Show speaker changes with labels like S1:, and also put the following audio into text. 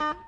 S1: Uh.